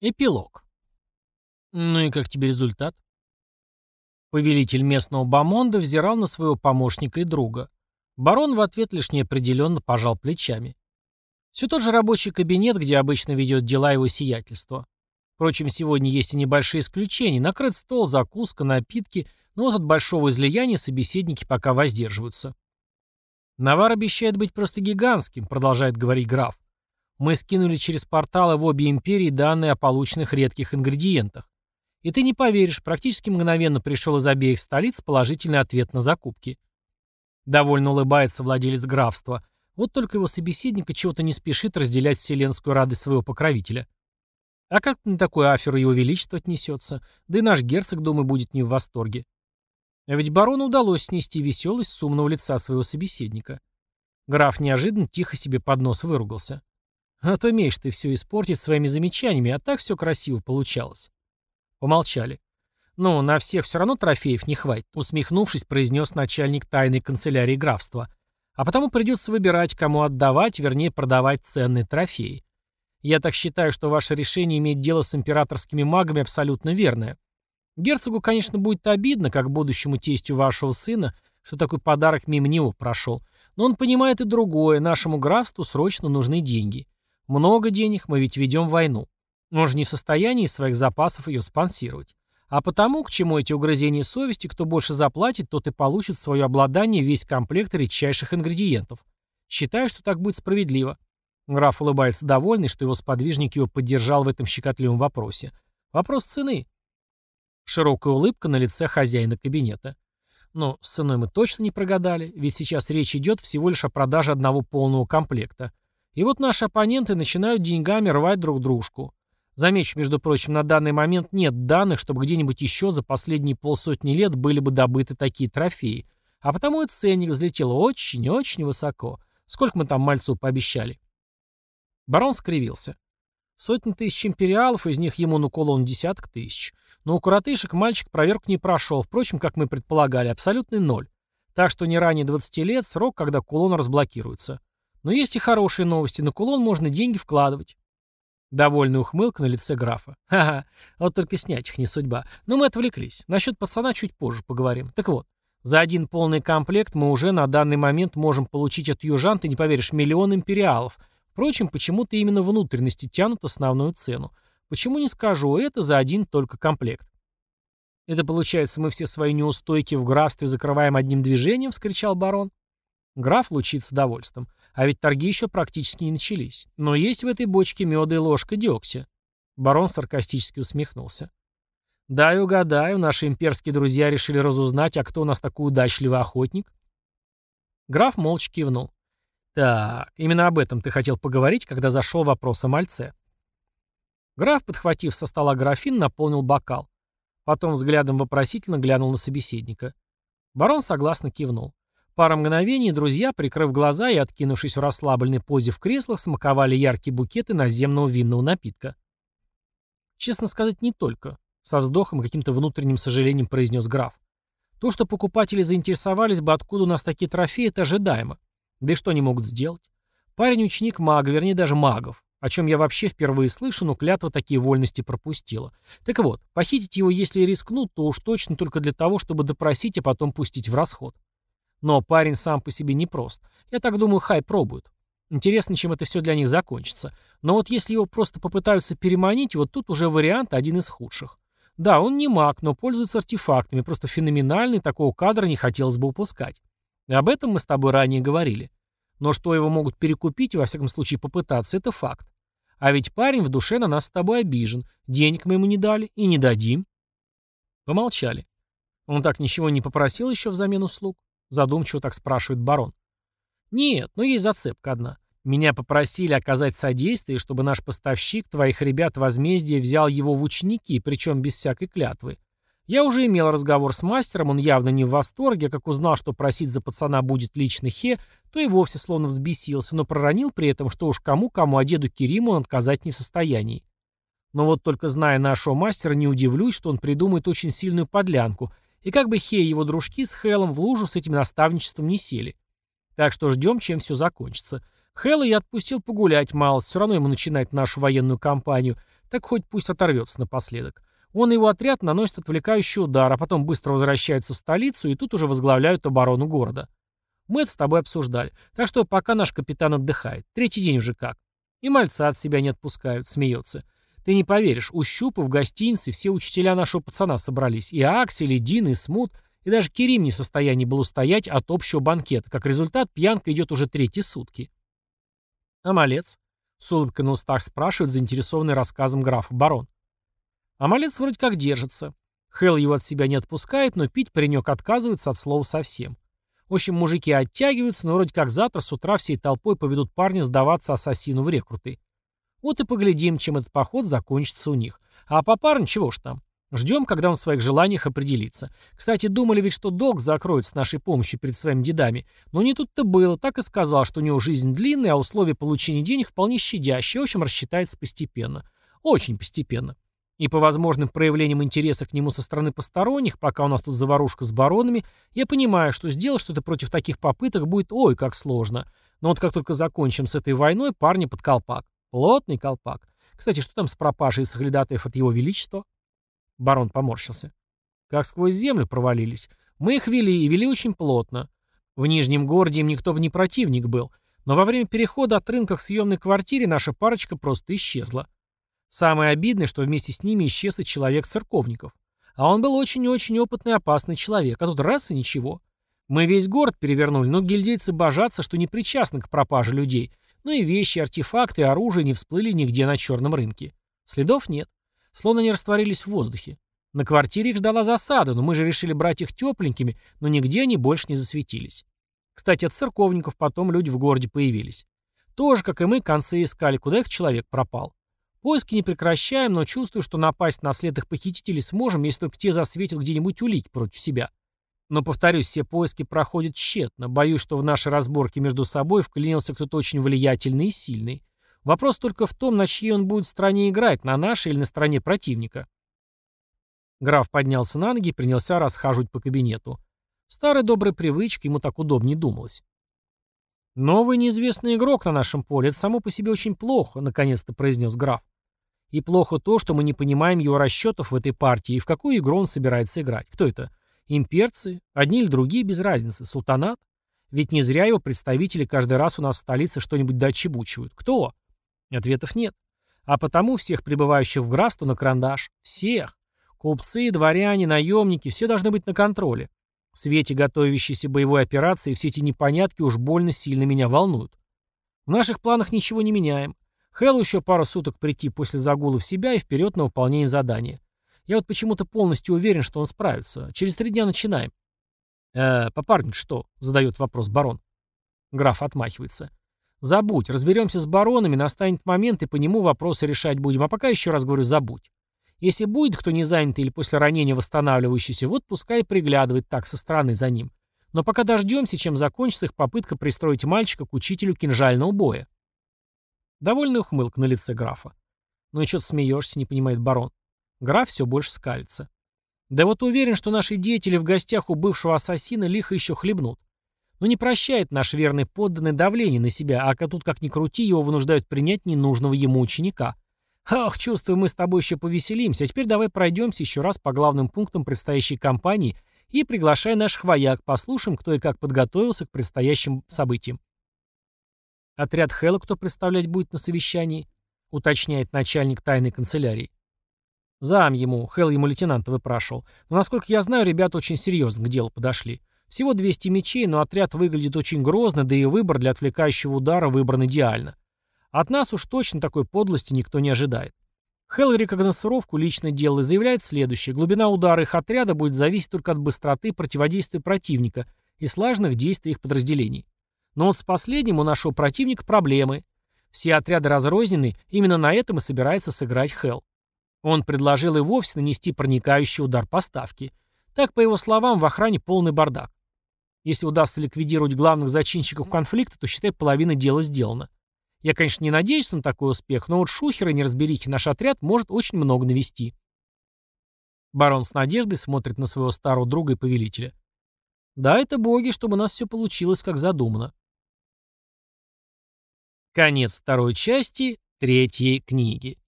Эпилог. Ну и как тебе результат? Повелитель местного бомонда взирал на своего помощника и друга. Барон в ответ лишь неопределенно пожал плечами. Все тот же рабочий кабинет, где обычно ведет дела его сиятельство. Впрочем, сегодня есть и небольшие исключения. Накрыт стол, закуска, напитки, но вот от большого излияния собеседники пока воздерживаются. «Навар обещает быть просто гигантским», — продолжает говорить граф. Мы скинули через порталы в обе империи данные о полученных редких ингредиентах. И ты не поверишь, практически мгновенно пришел из обеих столиц положительный ответ на закупки. Довольно улыбается владелец графства. Вот только его собеседник чего-то не спешит разделять вселенскую радость своего покровителя. А как на такую аферу его величество отнесется? Да и наш герцог, думаю, будет не в восторге. А ведь барону удалось снести веселость с умного лица своего собеседника. Граф неожиданно тихо себе под нос выругался. А то умеешь ты все испортить своими замечаниями, а так все красиво получалось. Помолчали. «Ну, на всех все равно трофеев не хватит», усмехнувшись, произнес начальник тайной канцелярии графства. «А потому придется выбирать, кому отдавать, вернее, продавать ценные трофеи. Я так считаю, что ваше решение иметь дело с императорскими магами абсолютно верное. Герцогу, конечно, будет обидно, как будущему тестю вашего сына, что такой подарок мимо него прошел. Но он понимает и другое, нашему графству срочно нужны деньги. Много денег, мы ведь ведем войну. Он же не в состоянии из своих запасов ее спонсировать. А потому, к чему эти угрызения совести, кто больше заплатит, тот и получит в свое обладание весь комплект редчайших ингредиентов. Считаю, что так будет справедливо. Граф улыбается довольный, что его сподвижник его поддержал в этом щекотливом вопросе. Вопрос цены. Широкая улыбка на лице хозяина кабинета. Но с ценой мы точно не прогадали, ведь сейчас речь идет всего лишь о продаже одного полного комплекта. И вот наши оппоненты начинают деньгами рвать друг дружку. Замечу, между прочим, на данный момент нет данных, чтобы где-нибудь еще за последние полсотни лет были бы добыты такие трофеи. А потому и ценник взлетел очень-очень высоко. Сколько мы там мальцу пообещали? Барон скривился. Сотни тысяч империалов, из них ему на кулон десяток тысяч. Но у коротышек мальчик проверку не прошел, впрочем, как мы предполагали, абсолютный ноль. Так что не ранее 20 лет срок, когда кулон разблокируется. Но есть и хорошие новости. На кулон можно деньги вкладывать. Довольная ухмылка на лице графа. Ха-ха, вот только снять их не судьба. Но мы отвлеклись. Насчет пацана чуть позже поговорим. Так вот, за один полный комплект мы уже на данный момент можем получить от южан, ты не поверишь, миллион империалов. Впрочем, почему-то именно внутренности тянут основную цену. Почему не скажу, это за один только комплект. Это получается, мы все свои неустойки в графстве закрываем одним движением, вскричал барон. Граф лучит с удовольствием. А ведь торги еще практически не начались. Но есть в этой бочке меда и ложка дегтя. Барон саркастически усмехнулся. Да и угадаю, наши имперские друзья решили разузнать, а кто у нас такой удачливый охотник? Граф молча кивнул. Так, именно об этом ты хотел поговорить, когда зашел вопрос о мальце. Граф, подхватив со стола графин, наполнил бокал. Потом взглядом вопросительно глянул на собеседника. Барон согласно кивнул. Пара мгновений друзья, прикрыв глаза и откинувшись в расслабленной позе в креслах, смаковали яркие букеты наземного винного напитка. Честно сказать, не только. Со вздохом и каким-то внутренним сожалением произнес граф. То, что покупатели заинтересовались бы, откуда у нас такие трофеи, это ожидаемо. Да и что они могут сделать? Парень ученик мага, вернее даже магов. О чем я вообще впервые слышу, но клятва такие вольности пропустила. Так вот, похитить его, если и рискнут, то уж точно только для того, чтобы допросить, а потом пустить в расход. Но парень сам по себе непрост. Я так думаю, хай пробуют. Интересно, чем это все для них закончится. Но вот если его просто попытаются переманить, вот тут уже вариант один из худших. Да, он не маг, но пользуется артефактами, просто феноменальный, такого кадра не хотелось бы упускать. И об этом мы с тобой ранее говорили. Но что его могут перекупить, во всяком случае попытаться, это факт. А ведь парень в душе на нас с тобой обижен. Денег мы ему не дали и не дадим. Помолчали. Он так ничего не попросил еще взамен услуг? Задумчиво так спрашивает барон. Нет, но есть зацепка одна. Меня попросили оказать содействие, чтобы наш поставщик твоих ребят возмездия взял его в ученики, причем без всякой клятвы. Я уже имел разговор с мастером, он явно не в восторге, как узнал, что просить за пацана будет лично Хе, то и вовсе словно взбесился, но проронил при этом, что уж кому-кому, а деду Кериму он отказать не в состоянии. Но вот только зная нашего мастера, не удивлюсь, что он придумает очень сильную подлянку – и как бы Хей и его дружки с Хелом в лужу с этим наставничеством не сели. Так что ждем, чем все закончится. Хэла я отпустил погулять мало, все равно ему начинать нашу военную кампанию, Так хоть пусть оторвется напоследок. Он и его отряд наносят отвлекающий удар, а потом быстро возвращаются в столицу и тут уже возглавляют оборону города. Мы это с тобой обсуждали. Так что пока наш капитан отдыхает. Третий день уже как. И мальца от себя не отпускают, смеется. Ты не поверишь, у Щупа в гостинице все учителя нашего пацана собрались. И Аксель, и Дин, и Смут, и даже Керим не в состоянии был устоять от общего банкета. Как результат, пьянка идет уже третьи сутки. А малец? С улыбкой на устах спрашивает заинтересованный рассказом графа барон. А малец вроде как держится. Хелл его от себя не отпускает, но пить паренек отказывается от слова совсем. В общем, мужики оттягиваются, но вроде как завтра с утра всей толпой поведут парня сдаваться ассасину в рекруты. Вот и поглядим, чем этот поход закончится у них. А по парню чего ж там? Ждем, когда он в своих желаниях определится. Кстати, думали ведь, что долг закроет с нашей помощью перед своими дедами. Но не тут-то было. Так и сказал, что у него жизнь длинная, а условия получения денег вполне щадящие. В общем, рассчитается постепенно. Очень постепенно. И по возможным проявлениям интереса к нему со стороны посторонних, пока у нас тут заварушка с баронами, я понимаю, что сделать что-то против таких попыток будет ой как сложно. Но вот как только закончим с этой войной, парни под колпак. Плотный колпак. Кстати, что там с пропажей соглядатаев от его величества? Барон поморщился. Как сквозь землю провалились. Мы их вели, и вели очень плотно. В Нижнем городе им никто бы не противник был. Но во время перехода от рынка к съемной квартире наша парочка просто исчезла. Самое обидное, что вместе с ними исчез и человек церковников. А он был очень-очень опытный и опасный человек, а тут раз и ничего. Мы весь город перевернули, но гильдейцы божатся, что не причастны к пропаже людей, но и вещи, артефакты оружие не всплыли нигде на черном рынке. Следов нет. Словно они растворились в воздухе. На квартире их ждала засада, но мы же решили брать их тепленькими, но нигде они больше не засветились. Кстати, от церковников потом люди в городе появились. Тоже, как и мы, концы искали, куда их человек пропал. Поиски не прекращаем, но чувствую, что напасть на след их похитителей сможем, если только те засветят где-нибудь улики против себя. Но, повторюсь, все поиски проходят тщетно. Боюсь, что в нашей разборке между собой вклинился кто-то очень влиятельный и сильный. Вопрос только в том, на чьей он будет стороне играть, на нашей или на стороне противника. Граф поднялся на ноги и принялся расхаживать по кабинету. Старая добрая привычка, ему так удобнее думалось. «Новый неизвестный игрок на нашем поле — это само по себе очень плохо», — наконец-то произнес граф. «И плохо то, что мы не понимаем его расчетов в этой партии и в какую игру он собирается играть. Кто это? Имперцы? Одни или другие, без разницы. Султанат? Ведь не зря его представители каждый раз у нас в столице что-нибудь дочебучивают. Кто? Ответов нет. А потому всех прибывающих в графство на карандаш. Всех. Купцы, дворяне, наемники, все должны быть на контроле. В свете готовящейся боевой операции все эти непонятки уж больно сильно меня волнуют. В наших планах ничего не меняем. Хэллу еще пару суток прийти после загула в себя и вперед на выполнение задания. Я вот почему-то полностью уверен, что он справится. Через три дня начинаем. «Э, попарник что?» — задает вопрос барон. Граф отмахивается. «Забудь, разберемся с баронами, настанет момент, и по нему вопросы решать будем. А пока еще раз говорю, забудь. Если будет кто не занятый или после ранения восстанавливающийся, вот пускай приглядывает так со стороны за ним. Но пока дождемся, чем закончится их попытка пристроить мальчика к учителю кинжального боя. Довольный ухмылка на лице графа. «Ну и что ты смеешься?» — не понимает барон. Граф все больше скалится. «Да вот уверен, что наши деятели в гостях у бывшего ассасина лихо еще хлебнут. Но не прощает наш верный подданный давление на себя, а тут как ни крути, его вынуждают принять ненужного ему ученика. Ох, чувствую, мы с тобой еще повеселимся. А теперь давай пройдемся еще раз по главным пунктам предстоящей кампании и приглашай наших вояк, послушаем, кто и как подготовился к предстоящим событиям. Отряд Хэлла кто представлять будет на совещании? Уточняет начальник тайной канцелярии. Зам ему, Хелл ему лейтенанта выпрашивал. Но, насколько я знаю, ребята очень серьезно к делу подошли. Всего 200 мечей, но отряд выглядит очень грозно, да и выбор для отвлекающего удара выбран идеально. От нас уж точно такой подлости никто не ожидает. Хелл рекогносцировку лично делал и заявляет следующее. Глубина удара их отряда будет зависеть только от быстроты противодействия противника и слаженных действий их подразделений. Но вот с последним у нашего противника проблемы. Все отряды разрознены, именно на этом и собирается сыграть Хелл. Он предложил и вовсе нанести проникающий удар поставки. Так, по его словам, в охране полный бардак. Если удастся ликвидировать главных зачинщиков конфликта, то, считай, половина дела сделана. Я, конечно, не надеюсь на такой успех, но вот шухеры неразберихи наш отряд может очень много навести. Барон с надеждой смотрит на своего старого друга и повелителя. Да, это боги, чтобы у нас все получилось, как задумано. Конец второй части третьей книги.